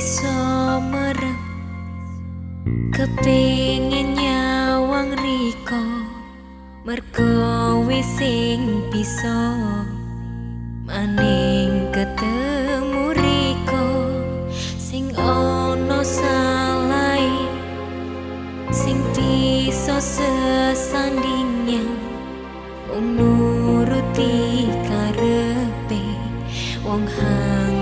iso merem. Kepingin nyawang riko mergo wis sing bisa. Maning ketemu riko sing ono salai sing bisa sesandingnya. Nuruti karepe wong hang